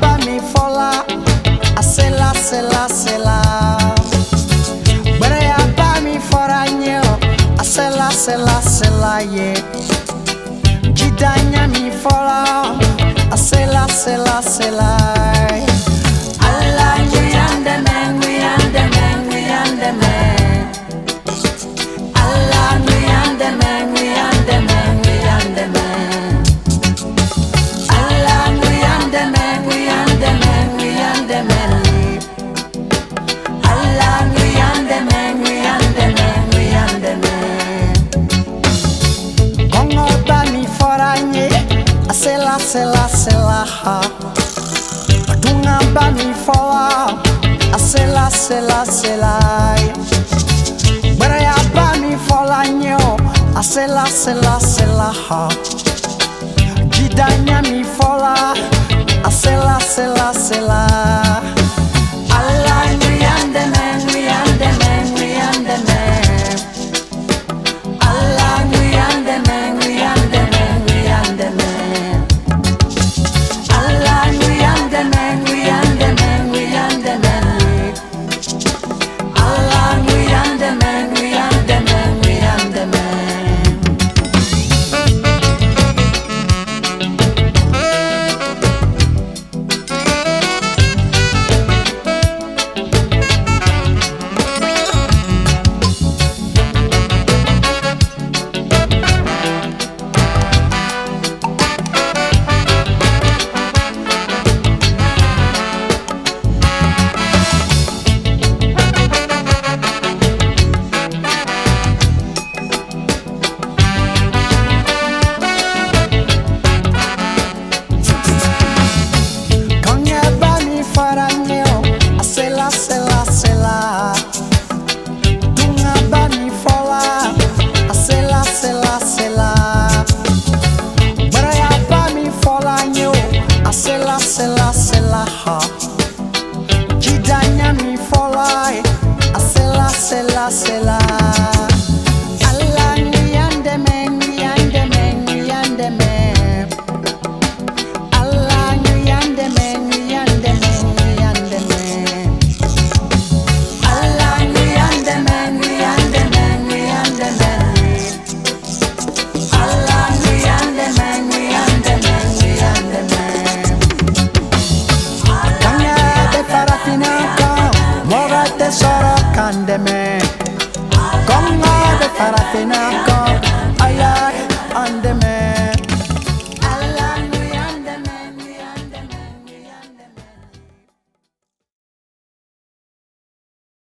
ba mi fola a sela sela Brea mi fora nyo a sela sela sela ye. Jidanya mi fola a sela sela Asela sela ha Dunga ba mi fola Asela sela sela Brea ba mi fola nyo Asela sela sela ha Jidanya mi fola Asela sela sela Yara kandeme. Konga de farafina ko Ayara